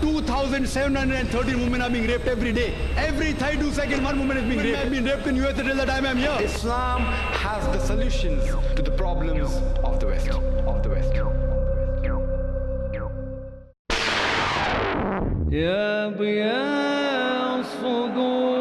2,713 women are being raped every day. Every 32 seconds, one woman is being raped. I've been raped in US till the time I'm here. Islam has the solutions to the problems of the West. Of the West. يا ضياء الصدور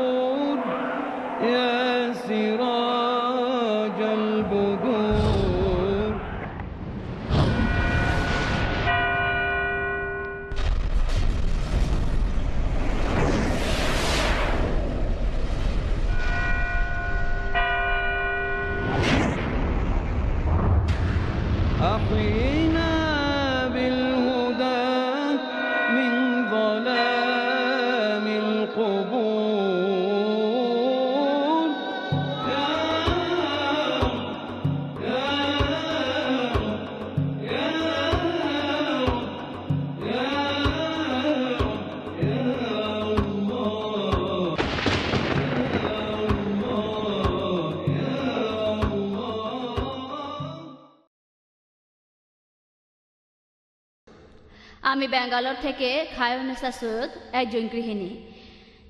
আমি ব্যাঙ্গালোর থেকে খায়নেসা সৈয়দ, একজন গৃহিণী।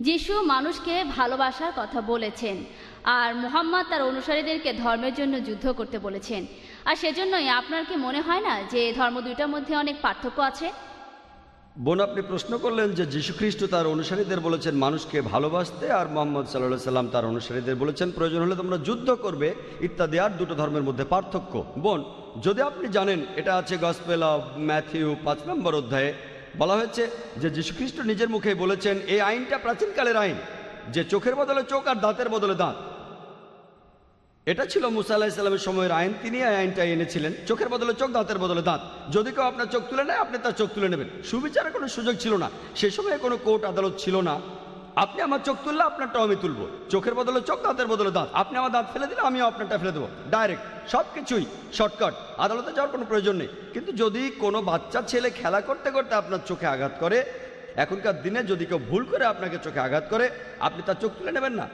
যিশু মানুষকে ভালোবাসার কথা বলেছেন আর মোহাম্মদ তার অনুসারীদেরকে ধর্মের জন্য যুদ্ধ করতে বলেছেন। আর সেজন্যই আপনার কি মনে হয় না যে ধর্ম দুইটার মধ্যে অনেক পার্থক্য আছে? বোন, আপনি প্রশ্ন করলেন যে যীশুখ্রিস্ট তার অনুসারীদের বলেছেন মানুষকে ভালোবাসতে আর মোহাম্মদ সাল্লাহ সাল্লাম তার অনুসারীদের বলেছেন প্রয়োজন হলে তোমরা যুদ্ধ করবে, ইত্যাদি। আর দুটো ধর্মের মধ্যে পার্থক্য। বোন যদি আপনি জানেন, এটা আছে গসপেল অফ ম্যাথিউ পাঁচ নম্বর অধ্যায়ে, বলা হয়েছে যে যীশুখ্রিস্ট নিজের মুখে বলেছেন, এই আইনটা প্রাচীনকালের আইন, যে চোখের বদলে চোখ আর দাঁতের বদলে দাঁত। এটা ছিল মুসা আল্লাহ ইসলামের সময়ের আইন তিনি এই আইনটা এনেছিলেন, চোখের বদলে চোখ, দাঁতের বদলে দাঁত। যদি কেউ আপনার চোখ তুলে নেয়, আপনি তার চোখ তুলে নেবেন। সুবিচারের কোনো সুযোগ ছিল না। সে সময়ে কোনো কোর্ট আদালত ছিল না। আপনি আমার চোখ তুললে আপনারটাও আমি তুলবো। চোখের বদলে চোখ, দাঁতের বদলে দাঁত। আপনি আমার দাঁত ফেলে দিলে আমিও আপনারটা ফেলে দেবো। ডাইরেক্ট সব কিছুই শর্টকাট আদালতে যাওয়ার কোনো প্রয়োজন নেই। কিন্তু যদি কোনো বাচ্চা, ছেলে খেলা করতে করতে আপনার চোখে আঘাত করে, এখনকার দিনে যদি কেউ ভুল করে আপনাকে চোখে আঘাত করে, আপনি তার চোখ তুলে নেবেন না।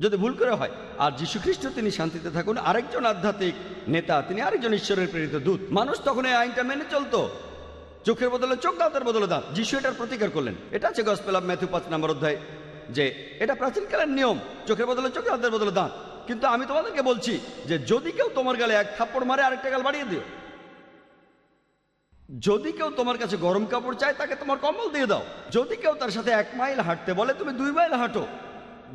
যদি ভুল করে হয়, আর যীশু খ্রিস্ট তিনি শান্তিতে থাকুন, আরেকজন আধ্যাত্মিক নেতা, তিনি আরেকজন ঈশ্বরের প্রেরিত দূত। মানুষ তখন এই আইনটা মেনে চলতো। চোখের বদলে, চোখ দাঁতের বদলে দাঁত যিশু এটার প্রতিকার করলেন। এটা আছে গসপেল অফ ম্যাথু পাঁচ নম্বর অধ্যায়, যে এটা প্রাচীনকালের নিয়ম। চোখের বদলে চোখ দাঁতের বদলে দাঁত কিন্তু আমি তোমাদেরকে বলছি যে যদি কেউ তোমার গালে এক থাপ্পড় মারে, আরেকটা গাল বাড়িয়ে দিও। যদি কেউ তোমার কাছে গরম কাপড় চায়, তাকে তোমার কম্বল দিয়ে দাও। যদি কেউ তার সাথে এক মাইল হাঁটতে বলে, তুমি দুই মাইল হাঁটো।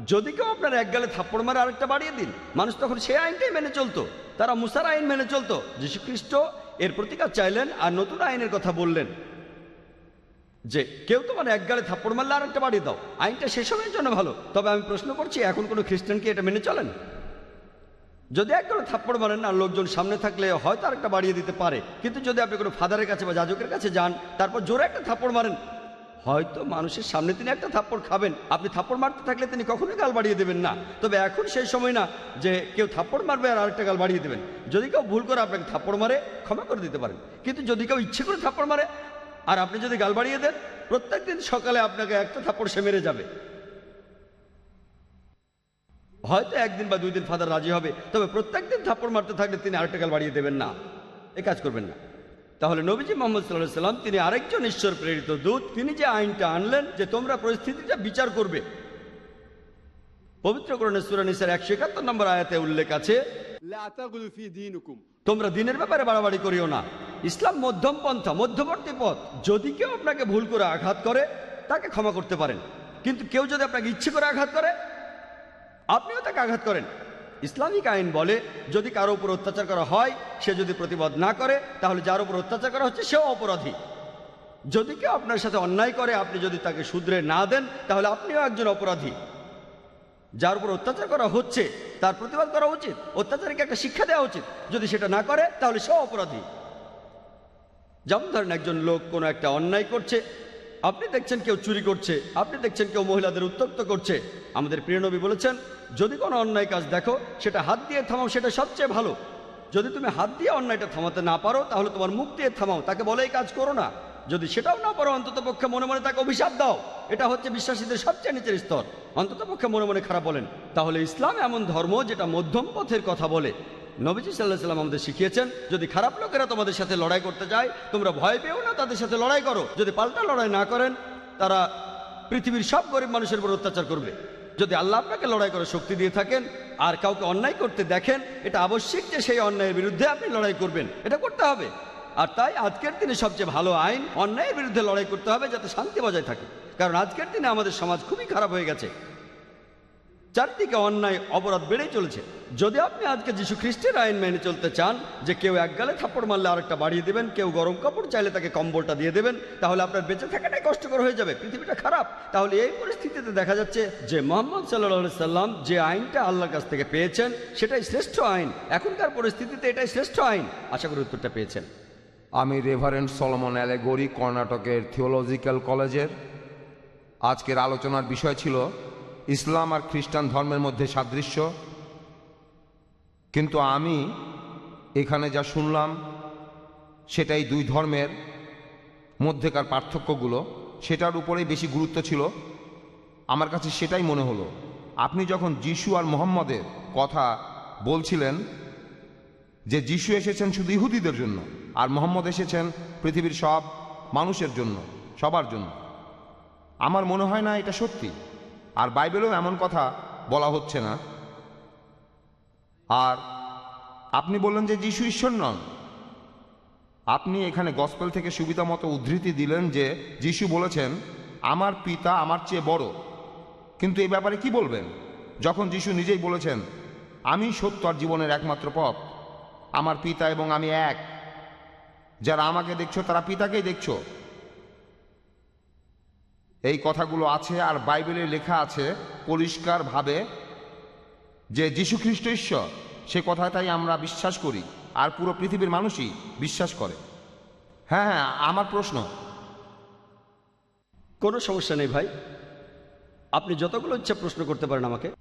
যদি কেউ আপনার এক গালে থাপ্পড় মারে, আরেকটা বাড়িয়ে দিন। মানুষ তখন সেই আইনটাই মেনে চলতো। তারা মুসার আইন মেনে চলতো। যীশুখ্রিস্ট এর প্রতিকার চাইলেন আর নতুন আইনের কথা বললেন যে, কেউ তোমার এক গালে থাপ্পড় মারলে আর একটা বাড়িয়ে দাও। আইনটা সে সময়ের জন্য ভালো। তবে আমি প্রশ্ন করছি, এখন কোনো খ্রিস্টান কি এটা মেনে চলেন? যদি এক করে থাপ্পড় মারেন আর লোকজন সামনে থাকলে হয়তো আরেকটা বাড়িয়ে দিতে পারে। কিন্তু যদি আপনি কোনো ফাদারের কাছে বা যাজকের কাছে যান, তারপর জোরে একটা থাপ্পড় মারেন হয়তো মানুষের সামনে তিনি একটা থাপ্পড় খাবেন। আপনি থাপ্পড় মারতে থাকলে তিনি কখনোই গাল বাড়িয়ে দেবেন না। তবে এখন সেই সময় না যে কেউ থাপ্পড় মারবে আর আরেকটা গাল বাড়িয়ে দেবেন। যদি কেউ ভুল করে আপনাকে থাপ্পড় মারে, ক্ষমা করে দিতে পারেন। কিন্তু যদি কেউ ইচ্ছে করে থাপ্পড় মারে, আর আপনি যদি গাল বাড়িয়ে দেন, প্রত্যেক দিন সকালে আপনাকে একটা থাপ্পড় সে মেরে যাবে। হয়তো একদিন বা দুই দিন ফাদার রাজি হবে, তবে প্রত্যেক দিন থাপ্পড় মারতে থাকলে তিনি আরেকটা গাল বাড়িয়ে দেবেন না। এ কাজ করবেন না। তাহলে নবীজি মোহাম্মদ সাল্লাহ সাল্লাম তিনি আরেকজন ঈশ্বর প্রেরিত দূত তিনি যে আইনটা আনলেন যে তোমরা পরিস্থিতিটা বিচার করবে। পবিত্র করণে সুরানিসের একশো একাত্তর নম্বর আয়াতে উল্লেখ আছে তোমরা দিনের ব্যাপারে বাড়াবাড়ি করিও না। ইসলাম মধ্যম পন্থা মধ্যবর্তী পথ। যদি কেউ আপনাকে ভুল করে আঘাত করে তাকে ক্ষমা করতে পারেন। কিন্তু কেউ যদি আপনাকে ইচ্ছে করে আঘাত করে আপনিও তাকে আঘাত করেন। ইসলামিক আইন বলে, যদি কারও উপর অত্যাচার করা হয়, সে যদি প্রতিবাদ না করে, তাহলে যার উপর অত্যাচার করা হচ্ছে, সেও অপরাধী। যদি কেউ আপনার সাথে অন্যায় করে, আপনি যদি তাকে শুধরে না দেন, তাহলে আপনিও একজন অপরাধী। যার উপর অত্যাচার করা হচ্ছে, তার প্রতিবাদ করা উচিত, অত্যাচারীকে একটা শিক্ষা দেওয়া উচিত। যদি সেটা না করে, তাহলে সেও অপরাধী। যেমন ধরেন একজন লোক কোনো একটা অন্যায় করছে আপনি দেখছেন কেউ চুরি করছে, আপনি দেখছেন কেউ মহিলাদের উত্তক্ত করছে। আমাদের প্রিয় নবী বলেছেন, যদি কোনো অন্যায় কাজ দেখো, সেটা হাত দিয়ে থামাও, সেটা সবচেয়ে ভালো। যদি তুমি হাত দিয়ে অন্যায়টা থামাতে না পারো, তাহলে তোমার মুখ দিয়ে থামাও, তাকে বলে এই কাজ করো না। যদি সেটাও না পারো অন্তত পক্ষে মনে মনে তাকে অভিশাপ দাও। এটা হচ্ছে বিশ্বাসীদের সবচেয়ে নিচের স্তর। অন্তত পক্ষে মনে মনে খারাপ বলেন। তাহলে ইসলাম এমন ধর্ম যেটা মধ্যম পথের কথা বলে। নবীজি সাল্লাহ সাল্লাম আমাদের শিখিয়েছেন, যদি খারাপ লোকেরা তোমাদের সাথে লড়াই করতে যায়, তোমরা ভয় পেও না তাদের সাথে লড়াই করো। যদি পাল্টা লড়াই না করেন, তারা পৃথিবীর সব গরিব মানুষের উপর অত্যাচার করবে। যদি আল্লাহ আপনাকে লড়াই করে শক্তি দিয়ে থাকেন, আর কাউকে অন্যায় করতে দেখেন, এটা আবশ্যিক যে সেই অন্যায়ের বিরুদ্ধে আপনি লড়াই করবেন। এটা করতে হবে। আর তাই আজকের দিনে সবচেয়ে ভালো আইন, অন্যায়ের বিরুদ্ধে লড়াই করতে হবে যাতে শান্তি বজায় থাকে। কারণ আজকের দিনে আমাদের সমাজ খুবই খারাপ হয়ে গেছে। চারদিকে অন্যায় অপরাধ বেড়েই চলেছে। যদি আপনি আজকে যীশু খ্রিস্টের আইন মেনে চলতে চান যে কেউ এক গালে থাপ্পড় মারলে আরেকটা বাড়িয়ে দেবেন, কেউ গরম কাপড় চাইলে তাকে কম্বলটা দিয়ে দেবেন, তাহলে আপনার বেঁচে থাকাটাই কষ্টকর হয়ে যাবে, পৃথিবীটা খারাপ। তাহলে এই পরিস্থিতিতে দেখা যাচ্ছে যে মোহাম্মদ সাল্লাহ সাল্লাম যে আইনটা আল্লাহর কাছ থেকে পেয়েছেন, সেটাই শ্রেষ্ঠ আইন। এখনকার পরিস্থিতিতে এটাই শ্রেষ্ঠ আইন। আশা করি উত্তরটা পেয়েছেন। আমি রেভারেন্ট সলমন অ্যালেগরি কর্ণাটকের থিওলজিক্যাল কলেজের আজকের আলোচনার বিষয় ছিল ইসলাম আর খ্রিস্টান ধর্মের মধ্যে সাদৃশ্য। কিন্তু আমি এখানে যা শুনলাম, সেটাই দুই ধর্মের মধ্যেকার পার্থক্যগুলো। সেটার উপরেই বেশি গুরুত্ব ছিল। আমার কাছে সেটাই মনে হলো। আপনি যখন যিশু আর মোহাম্মদের কথা বলছিলেন যে যিশু এসেছেন শুধু ইহুদিদের জন্য, আর মোহাম্মদ এসেছেন পৃথিবীর সব মানুষের জন্য, সবার জন্য, আমার মনে হয় না এটা সত্যি। আর বাইবেলেও এমন কথা বলা হচ্ছে না। আর আপনি বললেন যে যিশু ঈশ্বর নন। আপনি এখানে গসপেল থেকে সুবিধা মতো উদ্ধৃতি দিলেন যে যিশু বলেছেন, আমার পিতা আমার চেয়ে বড়। কিন্তু এই ব্যাপারে কি বলবেন? যখন যিশু নিজেই বলেছেন, আমি সত্য আর জীবনের একমাত্র পথ। আমার পিতা এবং আমি এক। যারা আমাকে দেখছ, তারা পিতাকেই দেখছ। এই কথাগুলো আছে আর বাইবেলে লেখা আছে পরিষ্কারভাবে যে যীশু খ্রিস্ট ঈশ্বর, সে কথাটাই আমরা বিশ্বাস করি আর পুরো পৃথিবীর মানুষই বিশ্বাস করে। হ্যাঁ হ্যাঁ আমার প্রশ্ন। কোনো সমস্যা নেই ভাই। আপনি যতগুলো ইচ্ছা প্রশ্ন করতে পারেন আমাকে।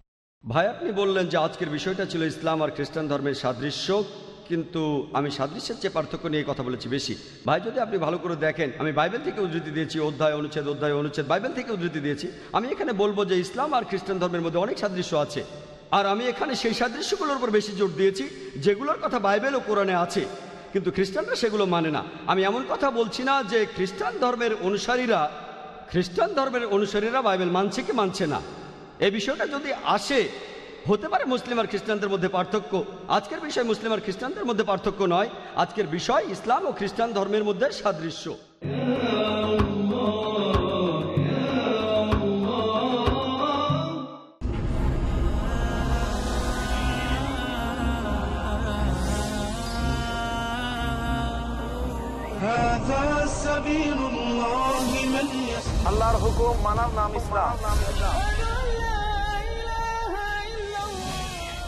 ভাই, আপনি বললেন যে আজকের বিষয়টা ছিল ইসলাম আর খ্রিস্টান ধর্মের সাদৃশ্য। কিন্তু আমি সাদৃশ্যের চেয়ে পার্থক্য নিয়ে কথা বলেছি বেশি। ভাই, যদি আপনি ভালো করে দেখেন, আমি বাইবেল থেকে উদ্ধৃতি দিয়েছি, অধ্যায়, অনুচ্ছেদ অধ্যায়, অনুচ্ছেদ, বাইবেল থেকে উদ্ধৃতি দিয়েছি। আমি এখানে বলব যে ইসলাম আর খ্রিস্টান ধর্মের মধ্যে অনেক সাদৃশ্য আছে। আর আমি এখানে সেই সাদৃশ্যগুলোর উপর বেশি জোর দিয়েছি, যেগুলোর কথা বাইবেল ও কোরআনে আছে। কিন্তু খ্রিস্টানরা সেগুলো মানে না। আমি এমন কথা বলছি না যে খ্রিস্টান ধর্মের অনুসারীরা, খ্রিস্টান ধর্মের অনুসারীরা বাইবেল মানছে কি মানছে না। এ বিষয়টা যদি আসে হতে পারে মুসলিম আর খ্রিস্টানদের মধ্যে পার্থক্য। আজকের বিষয় মুসলিম আর খ্রিস্টানদের মধ্যে পার্থক্য নয় আজকের বিষয় ইসলাম ও খ্রিস্টান ধর্মের মধ্যে সাদৃশ্য। আল্লাহর হুকুম মানার নাম ইসলাম।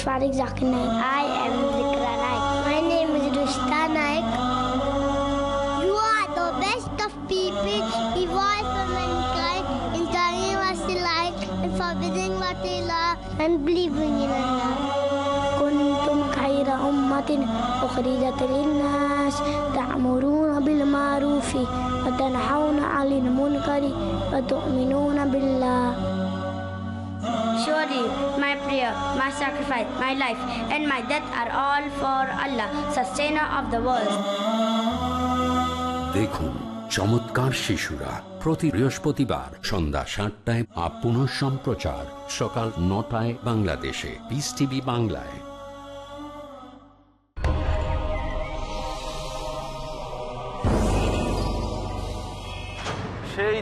barakatuh. My name is Farid Zakir Naik. I am Zikra Naik. My name is Rushta Naik. You are the best of people, evolved for mankind, in telling what they like and forbidding what they love, and believing in Allah. كنتم خير أمة أخرجت للناس تأمرون بالمعروف وتنحون عن المنكر وتؤمنون بالله Surely my prayer, my sacrifice, my life, and my death are all for Allah, sustainer of the world. দেখুন চমৎকার শিশুরা প্রতি বৃহস্পতিবার সন্ধ্যা সাতটায় up সম্প্রচার সকাল নটায় বাংলাদেশে বিস টিভি বাংলায়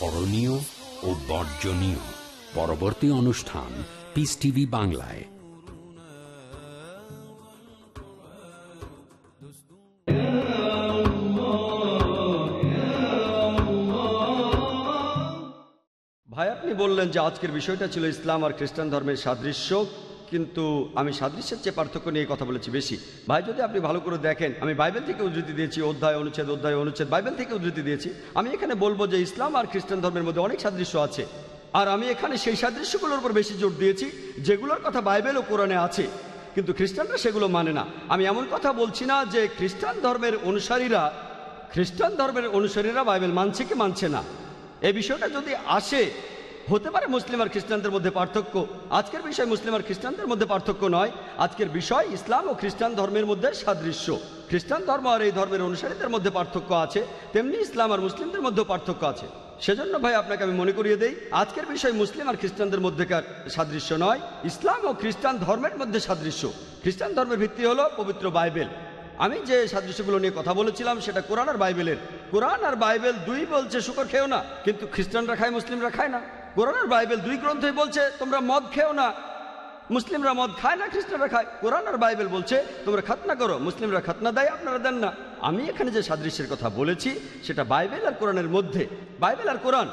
করণীয় ও বর্জনীয়। পরবর্তী অনুষ্ঠান পিস টিভি বাংলায়। ভাই আপনি বললেন যে আজকের বিষয়টা ছিল ইসলাম আর খ্রিস্টান ধর্মের সাদৃশ্য। কিন্তু আমি সাদৃশ্যের চেয়ে পার্থক্য নিয়ে কথা বলেছি বেশি। ভাই, যদি আপনি ভালো করে দেখেন, আমি বাইবেল থেকে উদ্ধৃতি দিয়েছি, অধ্যায় অনুচ্ছেদ অধ্যায় অনুচ্ছেদ, বাইবেল থেকে উদ্ধৃতি দিয়েছি। আমি এখানে বলব যে ইসলাম আর খ্রিস্টান ধর্মের মধ্যে অনেক সাদৃশ্য আছে। আর আমি এখানে সেই সাদৃশ্যগুলোর উপর বেশি জোর দিয়েছি, যেগুলোর কথা বাইবেল ও কোরআনে আছে। কিন্তু খ্রিস্টানরা সেগুলো মানে না। আমি এমন কথা বলছি না যে খ্রিস্টান ধর্মের অনুসারীরা, খ্রিস্টান ধর্মের অনুসারীরা বাইবেল মানছে কি মানছে না। এ বিষয়টা যদি আসে হতে পারে মুসলিম আর খ্রিস্টানদের মধ্যে পার্থক্য। আজকের বিষয় মুসলিম আর খ্রিস্টানদের মধ্যে পার্থক্য নয়। আজকের বিষয় ইসলাম ও খ্রিস্টান ধর্মের মধ্যে সাদৃশ্য। খ্রিস্টান ধর্ম আর এই ধর্মের অনুসারীদের মধ্যে পার্থক্য আছে, তেমনি ইসলাম আর মুসলিমদের মধ্যেও পার্থক্য আছে। সেজন্য ভাই, আপনাকে আমি মনে করিয়ে দেই, আজকের বিষয় মুসলিম আর খ্রিস্টানদের মধ্যেকার সাদৃশ্য নয়, ইসলাম ও খ্রিস্টান ধর্মের মধ্যে সাদৃশ্য। খ্রিস্টান ধর্মের ভিত্তি হলো পবিত্র বাইবেল। আমি যে সাদৃশ্যগুলো নিয়ে কথা বলেছিলাম, সেটা কোরআন আর বাইবেলের। কোরআন আর বাইবেল দুই বলছে, শুকর খেও না, কিন্তু খ্রিস্টানরা খায়, মুসলিমরা খায় না। কোরআন আর বাইবেল দুই গ্রন্থই বলছে, তোমরা মদ খেও না। মুসলিমরা মদ খায় না, খ্রিস্টানরা খায়। কোরআন আর বাইবেল বলছে, তোমরা খাতনা করো, মুসলিমরা খাতনা দেয়, আপনারা দেন না। আমি এখানে যে সাদৃশ্যের কথা বলেছি, সেটা বাইবেল আর কোরআনের মধ্যে। বাইবেল আর কোরআন।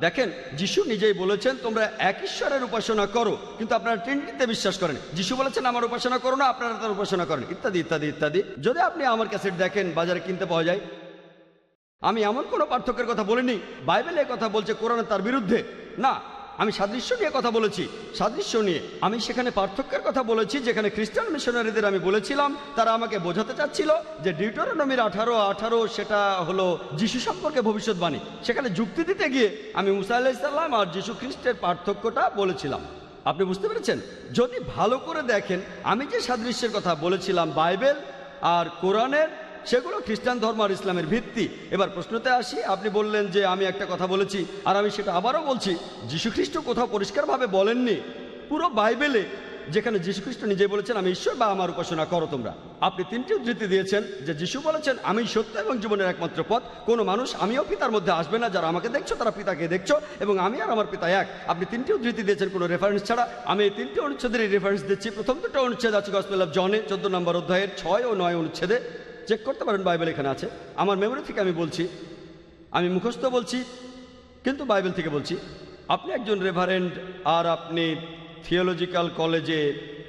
দেখেন, যিশু নিজেই বলেছেন, তোমরা এক ঈশ্বরের উপাসনা করো। কিন্তু আপনারা ট্রিনিটিতে বিশ্বাস করেন। যিশু বলেছেন, আমার উপাসনা করো না, আপনারা তার উপাসনা করেন। ইত্যাদি ইত্যাদি ইত্যাদি। যদি আপনি আমার ক্যাসেট দেখেন, বাজারে কিনতে পাওয়া যায় আমি এমন কোনো পার্থক্যের কথা বলিনি। বাইবেলে কথা বলছে, কোরআনে তার বিরুদ্ধে। না, আমি সাদৃশ্য নিয়ে কথা বলেছি। সাদৃশ্য নিয়ে আমি সেখানে পার্থক্যের কথা বলেছি, যেখানে খ্রিস্টান মিশনারিদের আমি বলেছিলাম, তারা আমাকে বোঝাতে চাচ্ছিল যে ডিউটোরনমির আঠারো আঠারো সেটা হলো যিশু সম্পর্কে ভবিষ্যৎবাণী। সেখানে যুক্তি দিতে গিয়ে আমি মুসা আল্লাহিসাল্লাম আর যিশু খ্রিস্টের পার্থক্যটা বলেছিলাম। আপনি বুঝতে পেরেছেন? যদি ভালো করে দেখেন, আমি যে সাদৃশ্যের কথা বলেছিলাম বাইবেল আর কোরআনের সেগুলো খ্রিস্টান ধর্ম আর ইসলামের ভিত্তি। এবার প্রশ্নতে আসি, আপনি বললেন যে আমি একটা কথা বলেছি, আর আমি সেটা আবারও বলছি, যীশুখ্রিস্ট কোথাও পরিষ্কারভাবে বলেননি। পুরো বাইবেলে যেখানে যীশুখ্রিস্ট নিজে বলেছেন, আমি ঈশ্বর বা আমার উপাসনা করো তোমরা। আপনি তিনটি উদ্ধৃতি দিয়েছেন, যে যিশু বলেছেন, আমি সত্য এবং জীবনের একমাত্র পথ। কোনো মানুষ আমিও পিতার মধ্যে আসবে না, যারা আমাকে দেখছ, তারা পিতাকে দেখছ, এবং আমি আর আমার পিতা এক। আপনি তিনটি উদ্ধৃতি দিয়েছেন কোনো রেফারেন্স ছাড়া। আমি এই তিনটি অনুচ্ছেদের রেফারেন্স দিচ্ছি। প্রথম দুটো অনুচ্ছেদ আছে গসপেল অফ জনে চোদ্দ নম্বর অধ্যায়ের ছয় ও নয় অনুচ্ছেদে। চেক করতে পারেন বাইবেল এখানে আছে। আমার মেমোরি থেকে আমি বলছি, আমি মুখস্থ বলছি, কিন্তু বাইবেল থেকে বলছি, আপনি একজন রেভারেন্ড আর আপনি থিওলজিক্যাল কলেজে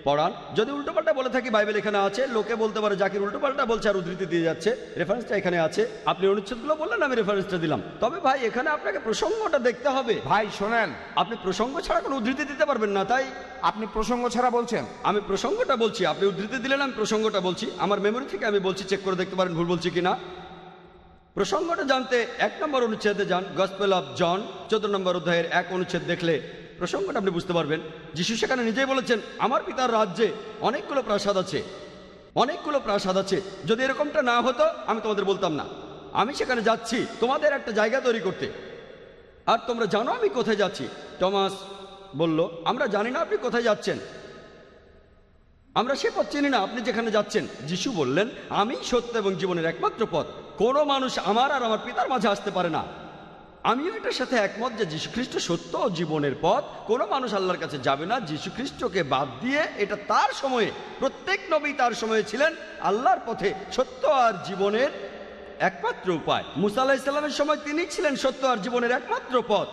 পড়ান। যদি উল্টোপাল্টা বলে থাকি বাইবেল এখানে আছে লোকে বলতে পারে জাকির উল্টোপাল্টা বলছে আর উদ্ধৃতি দিয়ে যাচ্ছে। রেফারেন্সটা এখানে আছে। আপনি অনুচ্ছেদগুলো বললেন আমি রেফারেন্সটা দিলাম। তবে ভাই এখানে আপনাকে প্রসঙ্গটা দেখতে হবে। ভাই শোনেন। আপনি প্রসঙ্গ ছাড়া কোনো উদ্ধৃতি দিতে পারবেন না তাই আপনি প্রসঙ্গ ছাড়া বলছেন। আমি প্রসঙ্গটা বলছি। আপনি উদ্ধৃতি দিলেন আমি প্রসঙ্গটা বলছি। আমার মেমোরি থেকে আমি বলছি চেক করে দেখতে পারেন ভুল বলছি কিনা। প্রসঙ্গটা জানতে এক নম্বর অনুচ্ছেদে যান গসপেল অফ জন চোদ্দ নম্বর অধ্যায়ের এক অনুচ্ছেদ দেখলে প্রসঙ্গটা আপনি বুঝতে পারবেন। যিশু সেখানে নিজেই বলেছেন, আমার পিতার রাজ্যে অনেকগুলো প্রাসাদ আছে, অনেকগুলো প্রাসাদ আছে। যদি এরকমটা না হতো, আমি তোমাদের বলতাম না। আমি সেখানে যাচ্ছি, তোমাদের একটা জায়গা তৈরি করতে। আর তোমরা জানো আমি কোথায় যাচ্ছি? টমাস বলল, আমরা জানি না আপনি কোথায় যাচ্ছেন। আমরা সে পথ চিনি না, আপনি যেখানে যাচ্ছেন। যিশু বললেন, আমি সত্য এবং জীবনের একমাত্র পথ। কোনো মানুষ আমার আর আমার পিতার মাঝে আসতে পারে না। আমিও এটার সাথে একমত যে যীশুখ্রিস্ট সত্য ও জীবনের পথ। কোনো মানুষ আল্লাহর কাছে যাবে না। যীশুখ্রিস্টকে বাদ দিয়ে এটা তার সময়ে, প্রত্যেক নবী তার সময়ে ছিলেন আল্লাহর পথে সত্য আর জীবনের একমাত্র উপায়। মুসা আলাহিসাল্লামের সময় তিনি ছিলেন সত্য আর জীবনের একমাত্র পথ।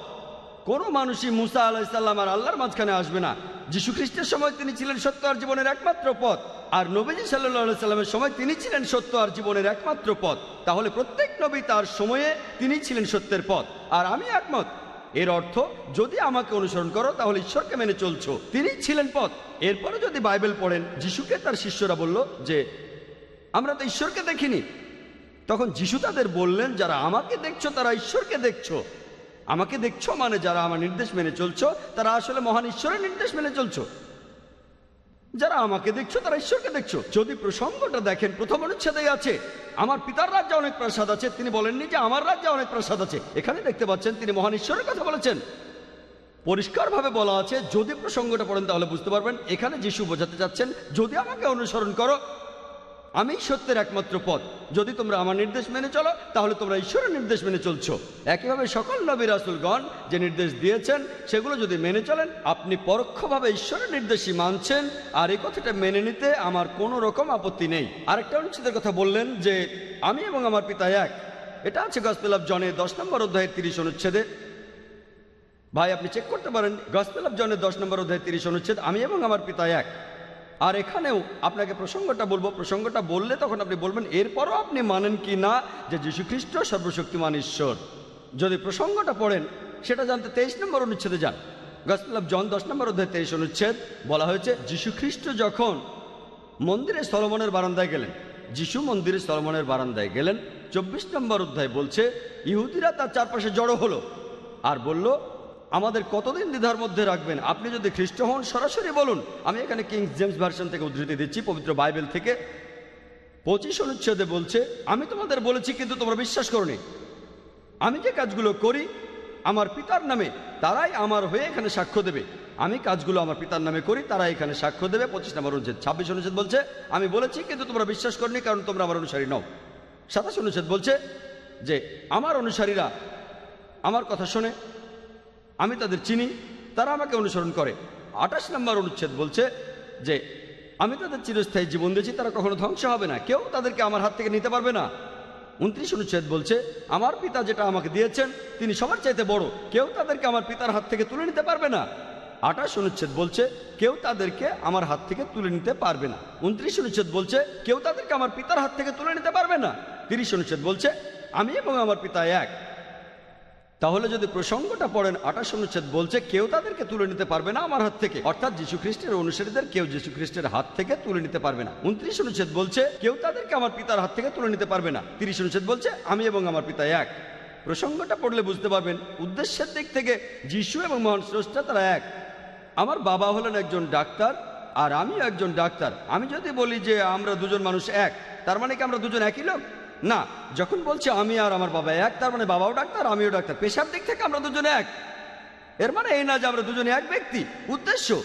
কোনো মানুষই মুসা আলাহিসাল্লাম আর আল্লাহর মাঝখানে আসবে না। যীশু খ্রিস্টের সময় তিনি ছিলেন সত্য আর জীবনের একমাত্র পথ। আর নবীজি সাল্লাহ সাল্লামের সময় তিনি ছিলেন সত্য আর জীবনের একমাত্র পথ। তাহলে প্রত্যেক নবী তার সময়ে তিনি ছিলেন সত্যের পথ। আর আমি একমত। এর অর্থ, যদি আমাকে অনুসরণ করো, তাহলে ঈশ্বরকে মেনে চলছো। তিনি ছিলেন পথ। এরপরে যদি বাইবেল পড়েন, যিশুকে তার শিষ্যরা বলল যে, আমরা তো ঈশ্বরকে দেখিনি। তখন যিশু তাদের বললেন, যারা আমাকে দেখছ, তারা ঈশ্বরকে দেখছ। আমাকে দেখছ মানে যারা আমার নির্দেশ মেনে চলছো, তারা আসলে মহান ঈশ্বরের নির্দেশ মেনে চলছো। যারা আমাকে দেখছ, তারা ঈশ্বরকে দেখছ। যদি প্রসঙ্গটা দেখেন, প্রথম অনুচ্ছেদে আছে, আমার পিতার রাজ্যে অনেক প্রাসাদ আছে। তিনি বলেননি যে, আমার রাজ্যে অনেক প্রাসাদ আছে। এখানে দেখতে পাচ্ছেন, তিনি মহান ঈশ্বরের কথা বলেছেন। পরিষ্কারভাবে বলা আছে, যদি প্রসঙ্গটা পড়েন তাহলে বুঝতে পারবেন, এখানে যিশু বোঝাতে চাচ্ছেন, যদি আমাকে অনুসরণ করো আমি সত্যের একমাত্র পথ। যদি তোমরা আমার নির্দেশ মেনে চলো, তাহলে তোমরা ঈশ্বরের নির্দেশ মেনে চলছো। একইভাবে সকল নবী রাসুলগণ যে নির্দেশ দিয়েছেন, সেগুলো যদি মেনে চলেন, আপনি পরোক্ষভাবে ঈশ্বরের নির্দেশই মানছেন। আর এই কথাটা মেনে নিতে আমার কোনো রকম আপত্তি নেই। আরেকটা অনুচ্ছেদের কথা বললেন যে, আমি এবং আমার পিতা এক। এটা আছে গসপেল অফ জনে দশ নম্বর অধ্যায়ের তিরিশ অনুচ্ছেদে। ভাই, আপনি চেক করতে পারেন গসপেল অফ জনের দশ নম্বর অধ্যায় তিরিশ অনুচ্ছেদ, আমি এবং আমার পিতা এক। আর এখানেও আপনাকে প্রসঙ্গটা বলব। প্রসঙ্গটা বললে তখন আপনি বলবেন, এরপরও আপনি মানেন কি না যে যীশুখ্রিস্ট সর্বশক্তিমান ঈশ্বর? যদি প্রসঙ্গটা পড়েন, সেটা জানতে তেইশ নম্বর অনুচ্ছেদে যান। গসপেল অফ জন দশ নম্বর অধ্যায়, তেইশ অনুচ্ছেদ বলা হয়েছে, যীশুখ্রিস্ট যখন মন্দিরে সলমনের বারান্দায় গেলেন, যিশু মন্দিরে সলমনের বারান্দায় গেলেন, চব্বিশ নম্বর অধ্যায় বলছে, ইহুদিরা তার চারপাশে জড়ো হলো আর বলল আমাদের কতদিন দ্বিধার মধ্যে রাখবেন? আপনি যদি খ্রিস্ট হন, সরাসরি বলুন। আমি এখানে কিংস জেমস ভার্সন থেকে উদ্ধৃতি দিচ্ছি, পবিত্র বাইবেল থেকে। পঁচিশ অনুচ্ছেদে বলছে, আমি তোমাদের বলেছি, কিন্তু তোমরা বিশ্বাস করনি। আমি যে কাজগুলো করি, আমার পিতার নামে তারাই আমার হয়ে এখানে সাক্ষ্য দেবে। আমি কাজগুলো আমার পিতার নামে করি তারা এখানে সাক্ষ্য দেবে। পঁচিশ নম্বর অনুচ্ছেদ, ছাব্বিশ অনুচ্ছেদ বলছে, আমি বলেছি, কিন্তু তোমরা বিশ্বাস করনি, কারণ তোমরা আমার অনুসারী নও। সাতাশ অনুচ্ছেদ বলছে যে, আমার অনুসারীরা আমার কথা শোনে আমি তাদের চিনি, তারা আমাকে অনুসরণ করে। আঠাশ নম্বর অনুচ্ছেদ বলছে যে, আমি তাদের চিরস্থায়ী জীবন দিয়েছি, তারা কখনো ধ্বংস হবে না। কেউ তাদেরকে আমার হাত থেকে নিতে পারবে না। উনত্রিশ অনুচ্ছেদ বলছে, আমার পিতা যেটা আমাকে দিয়েছেন, তিনি সবার চাইতে বড়। কেউ তাদেরকে আমার পিতার হাত থেকে তুলে নিতে পারবে না। আঠাশ অনুচ্ছেদ বলছে, কেউ তাদেরকে আমার হাত থেকে তুলে নিতে পারবে না। উনত্রিশ অনুচ্ছেদ বলছে, কেউ তাদেরকে আমার পিতার হাত থেকে তুলে নিতে পারবে না। তিরিশ অনুচ্ছেদ বলছে, আমি এবং আমার পিতা এক। তাহলে যদি প্রসঙ্গটা পড়েন আঠাশ অনুচ্ছেদ বলছে, কেউ তাদেরকে তুলে নিতে পারবে না আমার হাত থেকে। অর্থাৎ যীশু খ্রিস্টের অনুসারীদের কেউ যীশু খ্রিস্টের হাত থেকে তুলে নিতে পারবে না। উনত্রিশ অনুচ্ছেদ বলছে, কেউ তাদেরকে আমার পিতার হাত থেকে তুলে নিতে পারবে না। তিরিশ অনুচ্ছেদ বলছে, আমি এবং আমার পিতা এক। প্রসঙ্গটা পড়লে বুঝতে পারবেন, উদ্দেশ্যের দিক থেকে যিশু এবং মহান স্রষ্টা তারা এক। আমার বাবা হলেন একজন ডাক্তার, আর আমিও একজন ডাক্তার। আমি যদি বলি যে আমরা দুজন মানুষ এক, তার মানে কি আমরা দুজন একই লোক? না, যখন বলছে আমি আর আমার বাবা এক, তার মানে বাবাও ডাক্তার, আমিও ডাক্তার পেশার দিক থেকে আমরা দুজনে এক। এর মানে এই না যে আমরা দুজনে এক ব্যক্তি, উদ্দেশ্য,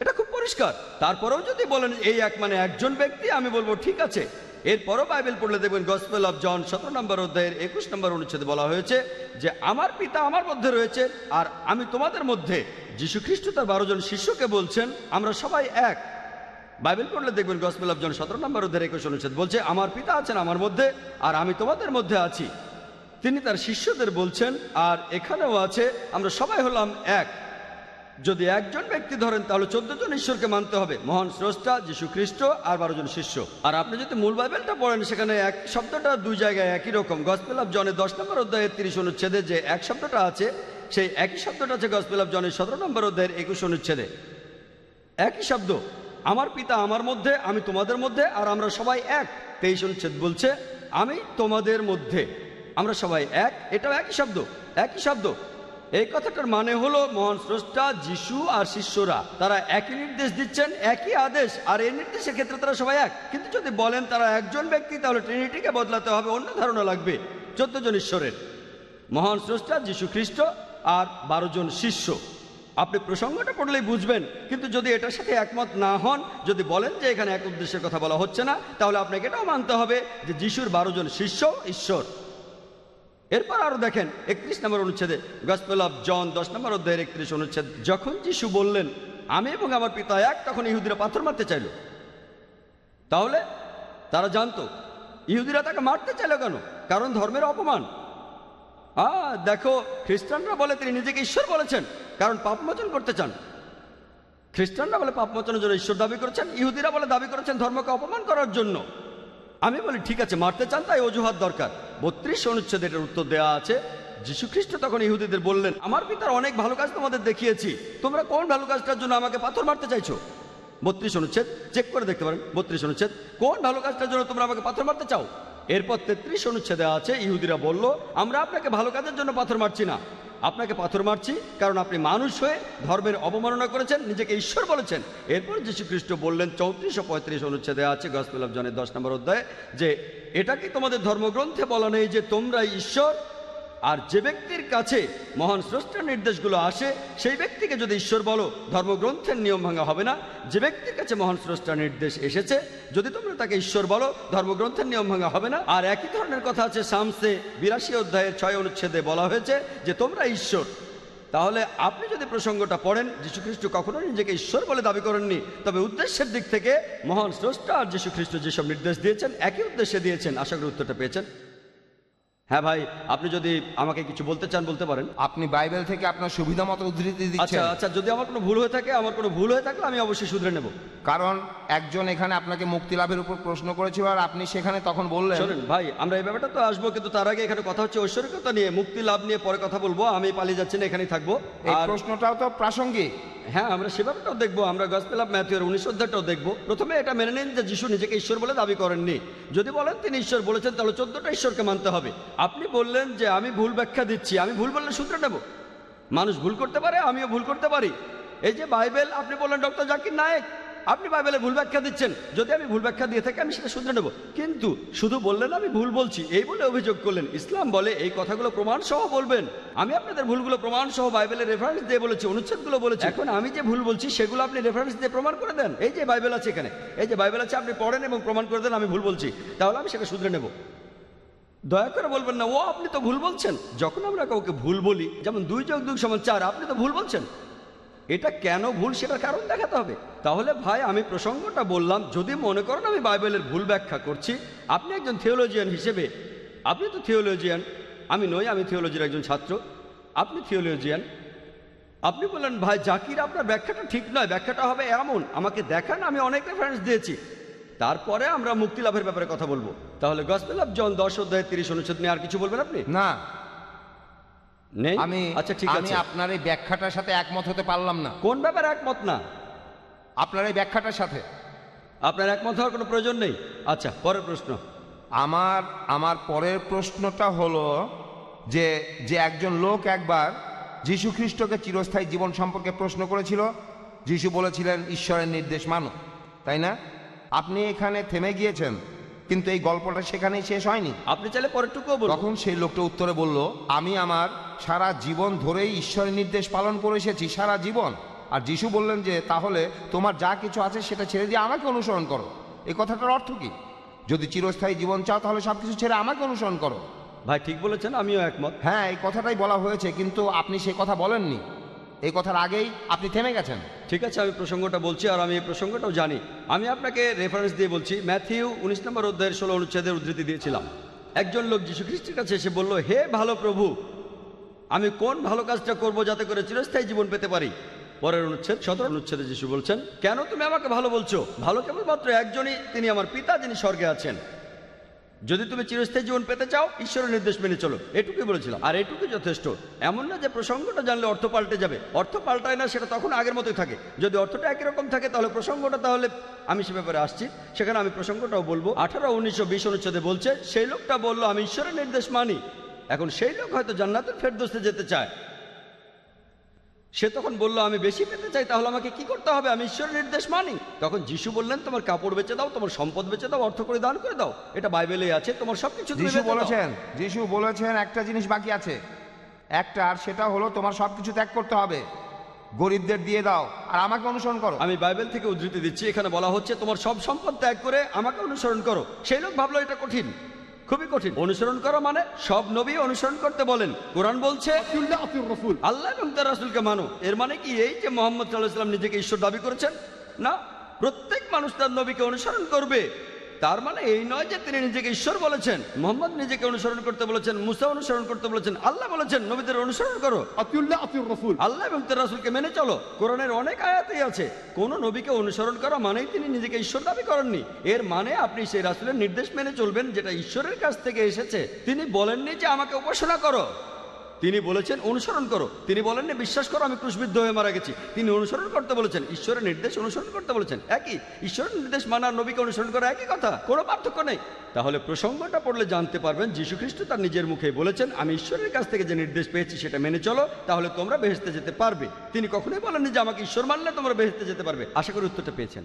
এটা খুব পরিষ্কার। তারপরেও যদি বলেন এই এক মানে একজন ব্যক্তি, আমি বলব ঠিক আছে। এরপরও বাইবেল পড়লে দেখবেন গসপেল অফ জন সতেরো নম্বর অধ্যায়ের একুশ নম্বর অনুচ্ছেদে বলা হয়েছে যে, আমার পিতা আমার মধ্যে রয়েছে আর আমি তোমাদের মধ্যে। যীশু খ্রিস্ট তার বারো জন শিষ্যকে বলছেন, আমরা সবাই এক। বাইবেল পড়লে দেখবেন গসপেল অফ জন সতেরো নম্বর অধ্যায়ের একুশ অনুচ্ছেদ বলছে, আমার পিতা আছেন আমার মধ্যে আর আমি তোমাদের মধ্যে আছি। তিনি তার শিষ্যদের বলছেন, আর এখানেও আছে, আমরা সবাই হলাম এক। যদি একজন ব্যক্তি ধরেন, তাহলে চোদ্দ জন ঈশ্বরকে মানতে হবে। মহান স্রষ্টা, যীশু খ্রিস্ট আর বারো জন শিষ্য। আর আপনি যদি মূল বাইবেলটা পড়েন, সেখানে এক শব্দটা দুই জায়গায় একই রকম। গসপেল অফ জনের দশ নম্বর অধ্যায়ের তিরিশ অনুচ্ছেদে যে এক শব্দটা আছে, সেই একই শব্দটা আছে গসপেল অফ জনের সতেরো নম্বর অধ্যায়ের একুশ অনুচ্ছেদে। একই শব্দ। আমার পিতা আমার মধ্যে, আমি তোমাদের মধ্যে, আর আমরা সবাই এক। তেইশ অনুচ্ছেদ বলছে, আমি তোমাদের মধ্যে। আমরা সবাই এক। এটাও একই শব্দ একই শব্দ। এই কথাটার মানে হলো মহান স্রষ্টা, যিশু আর শিষ্যরা, তারা একই নির্দেশ দিচ্ছেন, একই আদেশ, আর এই নির্দেশের ক্ষেত্রে তারা সবাই এক। কিন্তু যদি বলেন তারা একজন ব্যক্তি, তাহলে ট্রিনিটিকে বদলাতে হবে, অন্য ধারণা লাগবে। চোদ্দ জন ঈশ্বরের। মহান স্রষ্টা, যিশু খ্রিস্ট আর বারো জন শিষ্য। আপনি প্রসঙ্গটা পড়লেই বুঝবেন। কিন্তু যদি এটার সাথে একমত না হন, যদি বলেন যে এখানে এক উদ্দেশ্যের কথা বলা হচ্ছে না, তাহলে আপনাকে এটাও মানতে হবে যে যিশুর বারো জন শিষ্য ঈশ্বর। এরপর আরও দেখেন, একত্রিশ নম্বর অনুচ্ছেদে গসপেল অফ জন দশ নম্বর অধ্যায়ের একত্রিশ অনুচ্ছেদ, যখন যিশু বললেন, আমি এবং আমার পিতা এক, তখন ইহুদিরা পাথর মারতে চাইল। তাহলে তারা জানতো, ইহুদিরা তাকে মারতে চাইল কেন? কারণ ধর্মের অপমান। আ, দেখো, খ্রিস্টানরা বলে তিনি নিজেকে ঈশ্বর বলেছেন, কারণ পাপমোচন করতে চান। খ্রিস্টানরা বলে পাপমোচনের জন্য ঈশ্বর দাবি করেছেন, ইহুদিরা বলে দাবি করেছেন ধর্মকে অপমান করার জন্য। আমি বলি, ঠিক আছে, মারতে চান তাই অজুহাত দরকার। বত্রিশ অনুচ্ছেদে এটার উত্তর দেওয়া আছে। যীশু খ্রিস্ট তখন ইহুদিদের বললেন, আমার পিতার অনেক ভালো কাজ তোমাদের দেখিয়েছি। তোমরা কোন ভালো কাজটার জন্য আমাকে পাথর মারতে চাইছো? বত্রিশ অনুচ্ছেদ চেক করে দেখতে পারেন, বত্রিশ অনুচ্ছেদ, কোন ভালো কাজটার জন্য তোমরা আমাকে পাথর মারতে চাও? এরপর তেত্রিশ অনুচ্ছেদে আছে, ইহুদিরা বলল, আমরা আপনাকে ভালো কাজের জন্য পাথর মারছি না। আপনাকে পাথর মারছি কারণ আপনি মানুষ হয়ে ধর্মের অবমাননা করেছেন, নিজেকে ঈশ্বর বলেছেন। এরপর যীশু খ্রিস্ট বললেন, চৌত্রিশ ও পঁয়ত্রিশ অনুচ্ছেদে আছে, গসপেল জনের দশ নম্বর অধ্যায়, যে এটাকে তোমাদের ধর্মগ্রন্থে বলা নেই যে তোমরাই ঈশ্বর আর যে ব্যক্তির কাছে মহান স্রষ্টার নির্দেশগুলো আসে, সেই ব্যক্তিকে যদি ঈশ্বর বলো, ধর্মগ্রন্থের নিয়ম ভাঙা হবে না। যে ব্যক্তির কাছে মহান স্রষ্টার নির্দেশ এসেছে, যদি তোমরা তাকে ঈশ্বর বলো, ধর্মগ্রন্থের নিয়ম ভাঙা হবে না। আর একই ধরনের কথা আছে সামসে বিরাশি অধ্যায়ের ছয় অনুচ্ছেদে বলা হয়েছে যে, তোমরা ঈশ্বর। তাহলে আপনি যদি প্রসঙ্গটা পড়েন, যীশুখ্রিস্ট কখনো নিজেকে ঈশ্বর বলে দাবি করেননি, তবে উদ্দেশ্যের দিক থেকে মহান স্রষ্টা আর যীশুখ্রিস্ট যেসব নির্দেশ দিয়েছেন, একই উদ্দেশ্যে দিয়েছেন। আশা করি উত্তরটা পেয়েছেন। হ্যাঁ ভাই আপনি যদি আমাকে কিছু বলতে চান বলতে পারেন। আপনি বাইবেল থেকে আপনার সুবিধা মতো উদ্ধৃতি আচ্ছা দিচ্ছেন আচ্ছা যদি আমার কোনো ভুল হয়ে থাকে আমার কোনো ভুল হয়ে থাকলে আমি অবশ্যই শুধরে নেব। কারণ একজন এখানে আপনাকে মুক্তি লাভের উপর প্রশ্ন করেছিল আর আপনি সেখানে তখন বললেন শোনেন ভাই আমরা এই ব্যাপারটা তো আসব কিন্তু তার আগে এখানে কথা হচ্ছে ঐশ্বরিকতা নিয়ে মুক্তি লাভ নিয়ে পরে কথা বলব আমি পালিয়ে যাচ্ছি না এখানেই থাকব। এই আর প্রশ্নটাও তো প্রাসঙ্গিক। হ্যাঁ আমরা সেভাবেটাও দেখব। আমরা গসপেল অফ ম্যাথিউর উনিশ অধ্যায়টাও দেখব। প্রথমে এটা মেনে নিন যে যিশু নিজেকে ঈশ্বর বলে দাবি করেননি। যদি বলেন তিনি ঈশ্বর বলেছেন, তাহলে চোদ্দটা ঈশ্বরকে মানতে হবে। আপনি বললেন যে আমি ভুল ব্যাখ্যা দিচ্ছি, আমি ভুল বললে সূত্র নেব। মানুষ ভুল করতে পারে, আমিও ভুল করতে পারি। এই যে বাইবেল, আপনি বললেন ডক্টর জাকির নায়েক আপনি বাইবেলে ভুল ব্যাখ্যা দিচ্ছেন। যদি আমি ভুল ব্যাখ্যা দিয়ে থাকি, আমি সেটা শুধরে নেব। কিন্তু শুধু বললেন, আমি ভুল বলছি, এই বলে অভিযোগ করলেন। ইসলাম বলে, এই কথাগুলো প্রমাণ সহ বলবেন। আমি আপনাদের ভুলগুলো প্রমাণ সহ বাইবেলের রেফারেন্স দিয়ে বলেছি, অনুচ্ছেদগুলো বলেছি। এখন আমি যে ভুল বলছি, সেগুলো আপনি রেফারেন্স দিয়ে প্রমাণ করে দেন। এই যে বাইবেল আছে এখানে, এই যে বাইবেল আছে, আপনি পড়েন এবং প্রমাণ করে দেন আমি ভুল বলছি। তাহলে আমি সেটা শুধরে নেব। দয়া করে বলবেন না, ও আপনি তো ভুল বলছেন। যখন আমরা কাউকে ভুল বলি, যেমন দুই যোগ দুই সমান চার, আপনি তো ভুল বলছেন। এটা কেন ভুল সেটার কারণ দেখাতে হবে। তাহলে ভাই, আমি প্রসঙ্গটা বললাম, যদি মনে করেন আমি বাইবেলের ভুল ব্যাখ্যা করছি, আপনি একজন থিওলজিয়ান হিসেবে, আপনি তো থিওলজিয়ান আমি নই, আমি থিওলজির একজন ছাত্র, আপনি থিওলজিয়ান আপনি বললেন, ভাই, জাকির, আপনার ব্যাখ্যাটা ঠিক নয়, ব্যাখ্যাটা হবে এমন, আমাকে দেখান, আমি অনেক রেফারেন্স দিয়েছি। তারপরে আমরা মুক্তি লাভের ব্যাপারে কথা বলব। তাহলে গসপেল অফ জন দশ অধ্যায় তিরিশ অনুচ্ছেদ নিয়ে আর কিছু বলবেন আপনি? না। নেই? আমি আচ্ছা ঠিক আছে। আপনার এই ব্যাখ্যাটার সাথে একমত হতে পারলাম না। কোন ব্যাপারে একমত? না। আপনার এই ব্যাখ্যাটার সাথে। আপনার একমত হওয়ার কোনো প্রয়োজন নেই? আচ্ছা পরের প্রশ্ন। আমার আমার পরের প্রশ্নটা হলো যে যে একজন লোক একবার যীশু খ্রিস্টকে চিরস্থায়ী জীবন সম্পর্কে প্রশ্ন করেছিল যীশু বলেছিলেন ঈশ্বরের নির্দেশ মানো। তাই না? আপনি এখানে থেমে গিয়েছেন। কিন্তু এই গল্পটা সেখানেই শেষ হয়নি। আপনি চাইলে পরেরটুকুও বলুন। তখন সেই লোকটা উত্তরে বলল আমি আমার সারা জীবন ধরেই ঈশ্বরের নির্দেশ পালন করে এসেছি সারা জীবন। আর যিশু বললেন যে তাহলে তোমার যা কিছু আছে সেটা ছেড়ে দিয়ে আমাকে অনুসরণ করো। এই কথাটার অর্থ কি? যদি চিরস্থায়ী জীবন চাও তাহলে সব কিছু ছেড়ে আমাকে অনুসরণ করো। ভাই ঠিক বলেছেন আমিও একমত। হ্যাঁ এই কথাটাই বলা হয়েছে কিন্তু আপনি সে কথা বলেননি। এই কথার আগেই আপনি থেমে গেছেন। ঠিক আছে, আমি প্রসঙ্গটা বলছি আর আমি এই প্রসঙ্গটাও জানি। আমি আপনাকে রেফারেন্স দিয়ে বলছি, ম্যাথিউ উনিশ নম্বর অধ্যায়ের ষোলো অনুচ্ছেদের উদ্ধৃতি দিয়েছিলাম। একজন লোক যীশু খ্রিস্টের কাছে এসে বলল, হে ভালো প্রভু, আমি কোন ভালো কাজটা করব যাতে করে চিরস্থায়ী জীবন পেতে পারি? পরের অনুচ্ছেদ, সতেরো অনুচ্ছেদে যিশু বলছেন, কেন তুমি আমাকে ভালো বলছো? ভালো কেবলমাত্র একজনই, তিনি আমার পিতা যিনি স্বর্গে আছেন। যদি তুমি চিরস্থায়ী জীবন পেতে চাও, ঈশ্বরের নির্দেশ মেনে চলো। এটুকুই বলেছিলাম। আর এটুকুই যথেষ্ট। এমন না যে প্রসঙ্গটা জানলে অর্থ পাল্টে যাবে। অর্থ পাল্টায় না, সেটা তখন আগের মতোই থাকে। যদি অর্থটা একই রকম থাকে, তাহলে প্রসঙ্গটা তাহলে আমি সে ব্যাপারে আসছি। সেখানে আমি প্রসঙ্গটাও বলব। আঠারো, উনিশশো বিশ অনুচ্ছেদে বলছে, সেই লোকটা বলল, আমি ঈশ্বরের নির্দেশ মানি। এখন সেই লোক হয়তো জান্নাতের ফেরদোস্তে যেতে চায়। সে তখন বলল আমি বেশি পেতে চাই তাহলে আমাকে কি করতে হবে? আমি ঈশ্বরের নির্দেশ মানি। তখন যিশু বললেন তোমার কাপড় বেচে দাও তোমার সম্পদ বেচে দাও অর্থ করে দান করে দাও। এটা বাইবেলে আছে তোমার সবকিছু যিশু বলেছেন যিশু বলেছেন একটা জিনিস বাকি আছে। একটা আর সেটা হলো তোমার সবকিছু ত্যাগ করতে হবে। গরিবদের দিয়ে দাও আর আমাকে অনুসরণ করো। আমি বাইবেল থেকে উদ্ধৃতি দিচ্ছি এখানে বলা হচ্ছে তোমার সব সম্পদ ত্যাগ করে আমাকে অনুসরণ করো। সেই লোক ভাবলো এটা কঠিন। খুবই কঠিন। অনুসরণ করো মানে সব নবী অনুসরণ করতে বলেন। কোরআন বলছে, আল্লাহ এবং তার রাসুলকে মানো। এর মানে কি? এই যে মোহাম্মদ সাল্লাহাম নিজেকে ঈশ্বর দাবি করেছেন, না? প্রত্যেক মানুষ তার নবীকে অনুসরণ করবে। তার মানে এই নয় যে তিনি নিজেকে ঈশ্বর বলেছেন মোহাম্মদ নিজেকে অনুসরণ করতে বলেছেন মুসা অনুসরণ করতে বলেছেন আল্লাহ বলেছেন নবীদের অনুসরণ করো। আল্লাহ এবং তার রাসুলকে মেনে চলো। কোরআনের অনেক আয়াতেই আছে। কোন নবীকে অনুসরণ করা মানেই তিনি নিজেকে ঈশ্বর দাবি করেননি। এর মানে আপনি সেই রাসুলের নির্দেশ মেনে চলবেন যেটা ঈশ্বরের কাছ থেকে এসেছে। তিনি বলেননি যে আমাকে উপাসনা করো। তিনি বলেছেন, অনুসরণ করো। তিনি বলেননি বিশ্বাস করো, আমি ক্রুশবিদ্ধ হয়ে মারা গেছি। তিনি অনুসরণ করতে বলেছেন। ঈশ্বরের নির্দেশ অনুসরণ করতে বলেছেন। একই? ঈশ্বরের নির্দেশ মানার নবীকে অনুসরণ করা একই কথা? কোনো পার্থক্য নেই। তাহলে প্রসঙ্গটা পড়লে জানতে পারবেন যীশু খ্রিস্ট তার নিজের মুখে বলেছেন, আমি ঈশ্বরের কাছ থেকে যে নির্দেশ পেয়েছি সেটা মেনে চলো, তাহলে তোমরা বেহেস্তে যেতে পারবে। তিনি কখনোই বলেননি যে, আমাকে ঈশ্বর মানলে তোমরা বেহেস্তে যেতে পারবে। আশা করি উত্তরটা পেয়েছেন।